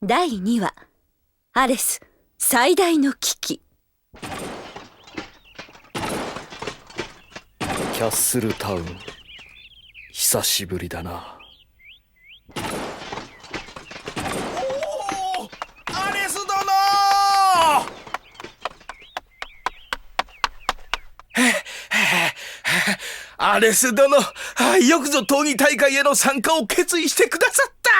第2話。アレス最大の危機。キャッスルタウン。久しぶりだな。アレス殿！アレス殿よくぞ闘技大会への参加を決意してくださった！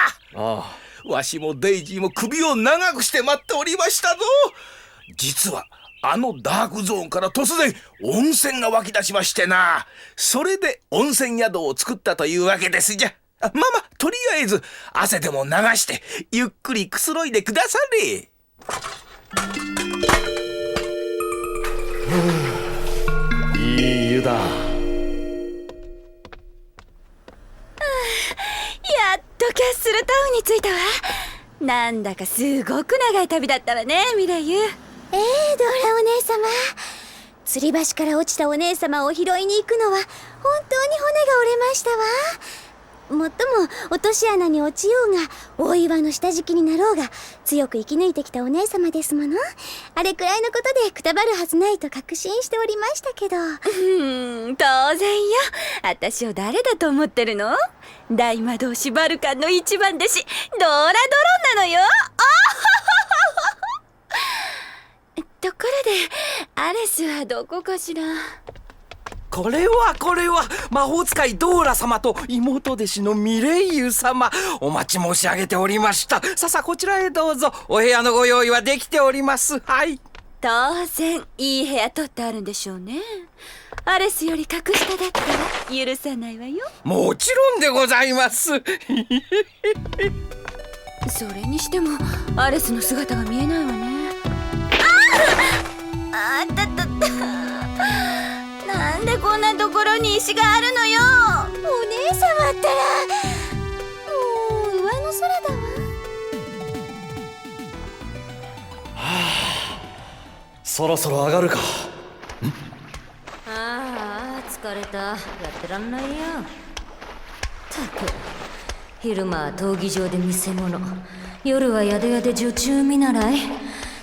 あわしもデイジーも首を長くして待っておりましたぞ。実はあのダークゾーンから突然温泉が湧き出しましてな。それで温泉宿を作ったというわけですじゃ。あまあまあとりあえず汗でも流してゆっくりくつろいでくだされ。いい湯だ。とキャッスルタウンに着いたわ。なんだかすごく長い旅だったわねミレイユ。ええドーラお姉様。吊り橋から落ちたお姉様を拾いに行くのは本当に骨が折れましたわ。もっとも落とし穴に落ちようが大岩の下敷きになろうが強く生き抜いてきたお姉様ですもの。あれくらいのことでくたばるはずないと確信しておりましたけど。うん当然よ。私を誰だと思ってるの？大魔導士バルカンの一番弟子。ドーラドロンなのよ。あところでアレスはどこかしら？これはこれは魔法使いドーラ様と妹弟子のミレイユ様。お待ち申し上げておりました。さあさあこちらへどうぞ。お部屋のご用意はできております。はい。当然いい部屋取ってあるんでしょうね。アレスより格下だったら許さないわよ。もちろんでございます。それにしてもアレスの姿が見えないわね。ああったったったなんでこんなところに石があるのよ。お姉様ったら。もう上の空だわ。そろそろ上がるか。ああ疲れた。やってらんないよ。たく。昼間は闘技場で見せ物。夜は宿屋で女中見習い。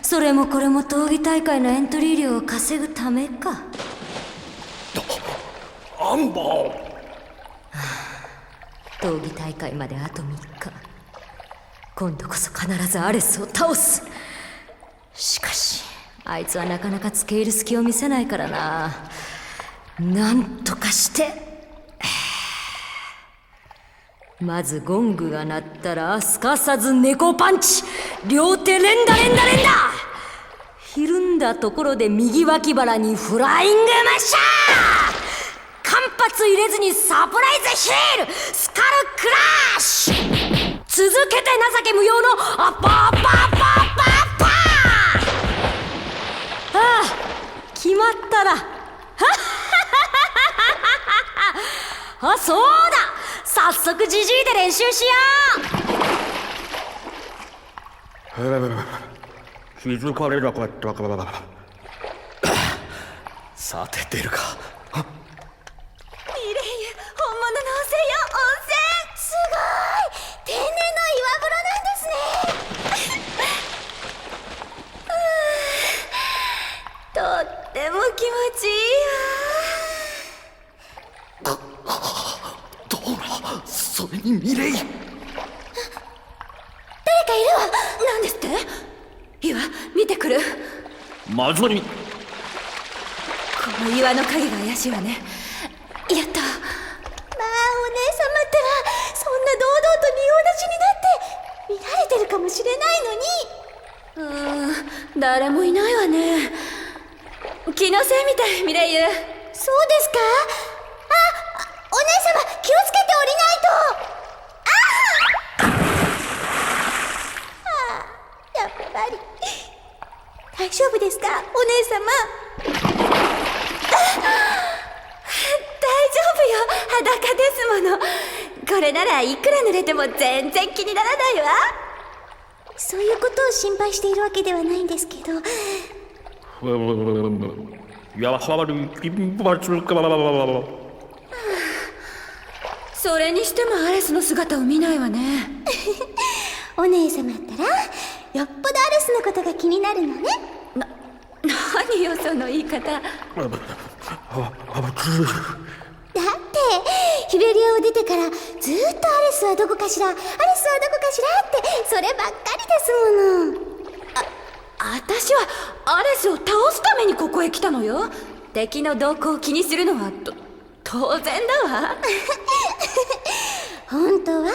それもこれも闘技大会のエントリー料を稼ぐためかアンバー闘技大会まであと3日。今度こそ必ずアレスを倒す。しかしあいつはなかなか付け入る隙を見せないからな。なんとかして。まずゴングが鳴ったらすかさず猫パンチ。両手連打連打連打。ひるんだところで右脇腹にフライングマッシャー間髪入れずにサプライズヒールスカルクラッシュ。続けて情け無用のアッパーアッパーアッパーアッパーアッパー。ああ決まったら。あそうだ。早速ジジイで練習しよう。気づかれなかったかさて出るかミレイユ本物の温泉よすごい天然の岩風呂なんですね温泉とっても気持ちいいわどうなそれにミレイ誰かいるわなんですっていいわ見てくる まずにこの岩の影が怪しいわね。やったまあお姉様ったらそんな堂々と仁王立ちになって見られてるかもしれないのに。うーん誰もいないわね。気のせいみたいミレイユ。そうですかああお姉様気をつけて降りないとああやっぱり大丈夫ですか？お姉様。大丈夫よ。裸ですもの。これならいくら濡れても全然気にならないわ。そういうことを心配しているわけではないんですけど。それにしてもアレスの姿を見ないわね。お姉様ったらよっぽどアレスのことが気になるのね何よその言い方。だってヒベリアを出てからずっとアレスはどこかしらアレスはどこかしらってそればっかりですものあ私はアレスを倒すためにここへ来たのよ敵の動向を気にするのはと当然だわ本当は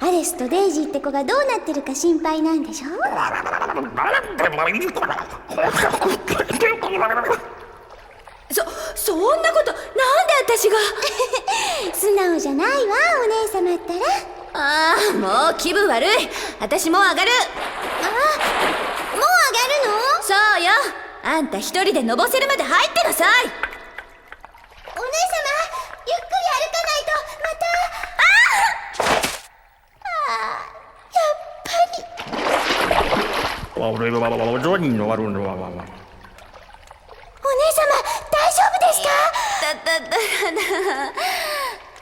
アレスとデイジーって子がどうなってるか心配なんでしょそそんなことなんで私が？素直じゃないわお姉様ったら。ああもう気分悪い。私もう上がる。もう上がるの？そうよ。あんた一人で登せるまで入ってなさい。お姉様ゆっくり歩かないとまた。ああやっぱり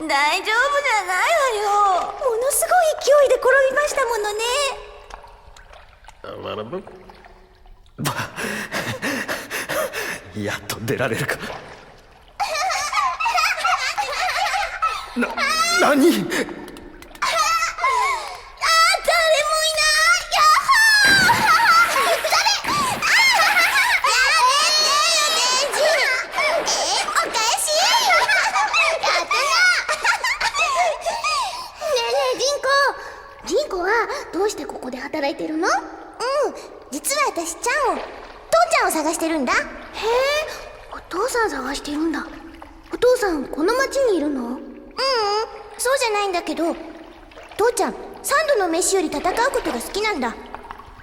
大丈夫じゃないわよ。ものすごい勢いで転びましたものね。やっと出られるか。な何？探してるんだ。へえ。お父さん探してるんだ。お父さんこの町にいるの？ううん。そうじゃないんだけど父ちゃん三度の飯より戦うことが好きなんだ。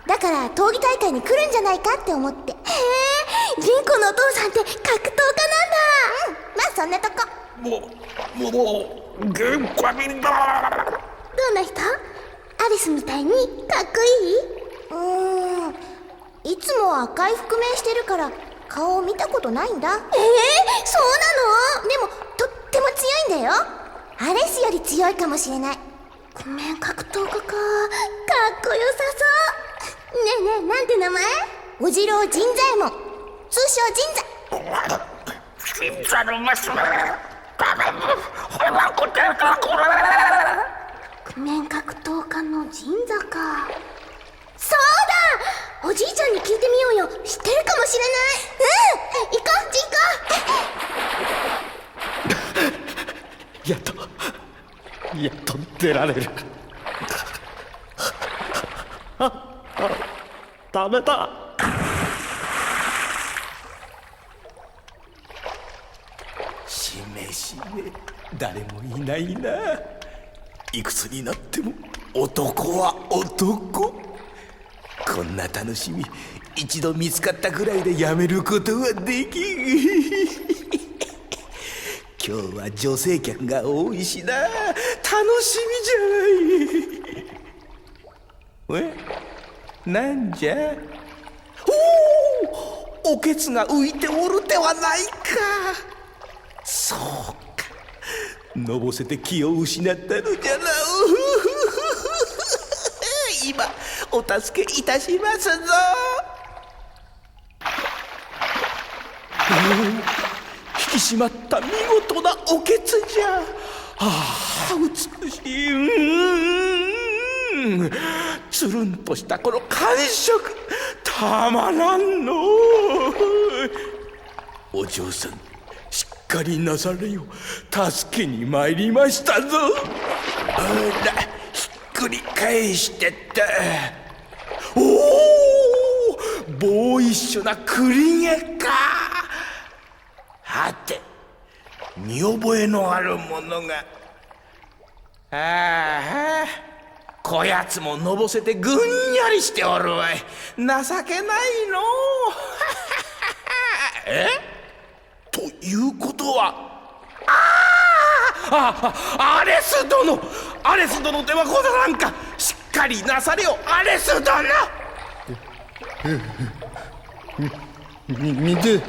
だから闘技大会に来るんじゃないかって思って。へえ。ジンコのお父さんって格闘家なんだ。うん。まあそんなとこ。どんな人？アリスみたいにかっこいい？うーんいつも赤い覆面してるから顔を見たことないんだ。ええそうなの？でもとっても強いんだよ。アレスより強いかもしれない。覆面格闘家か。かっこよさそう。ねえねえなんて名前？おじろう神左衛門通称神左覆面格闘家の神座かそうだおじいちゃんに聞いてみようよ。知ってるかもしれない。うん。行こうジンコ。やっとやっと出られる。ああダメだ。しめしめ誰もいないな。いくつになっても男は男。こんな楽しみ。一度見つかったくらいでやめることはできん。今日は女性客が多いしな。楽しみじゃない。え？なんじゃ？おおおけつが浮いておるではないか。そうか。のぼせて気を失ったのじゃな。うふふ今お助けいたしますぞ。引き締まった見事なおけつじゃ。ああ美しい。うん。つるんとしたこの感触たまらんの。お嬢さんしっかりなされよ。助けに参りましたぞ。あらひっくり返してって。おおボーイッシュな栗毛か。はて見覚えのあるものが。ああこやつものぼせてぐんやりしておるわい。情けないの。え？ということはあアレス殿アレス殿ではござらんかしっかりなされよアレス殿み水